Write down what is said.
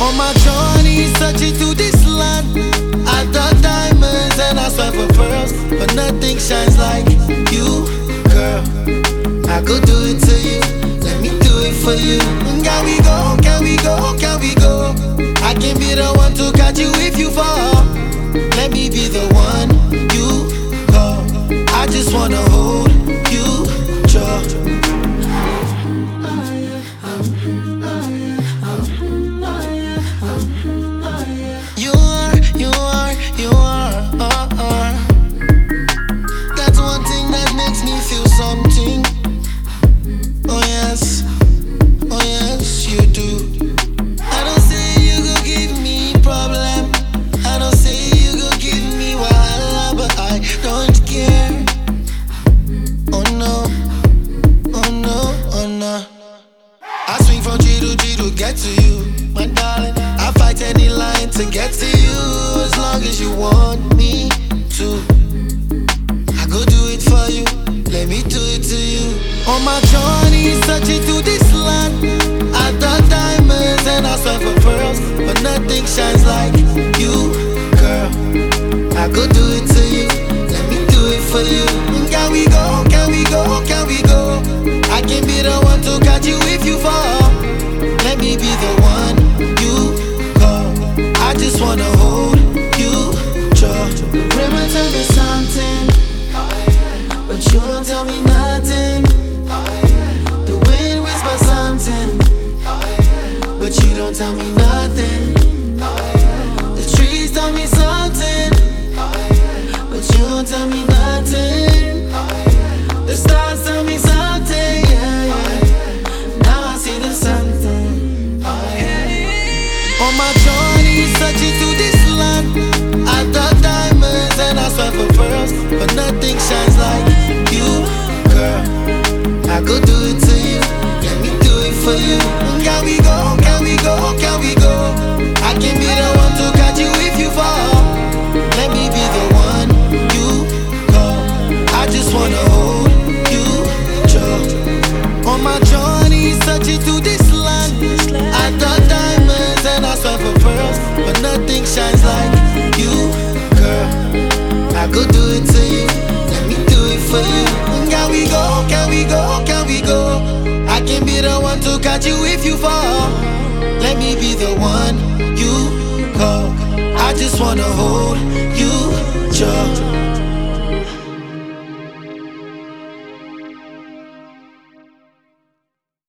On my journey, searching through this land, I thought diamonds and I swear for pearls, but nothing shines like you, girl. I go do it get to you, my darling. I fight any line to get to you as long as you want me to. I go do it for you, let me do it to you. On my journey, searching through this land, I thought diamonds and I for pearls, but nothing shines like you, I just wanna hold you, jaw. River tell me something, but you don't tell me nothing. The wind whispers something, but you don't tell me nothing. The trees tell me something, but you don't tell me nothing. The stars tell me something, yeah, yeah. Now I see the something. On my journey, searching through this land, I thought diamonds and I swear for pearls, but nothing shines go do it to you, let me do it for you. Can we go? Can we go? Can we go? I can be the one to catch you if you fall. Let me be the one you call. I just wanna hold you.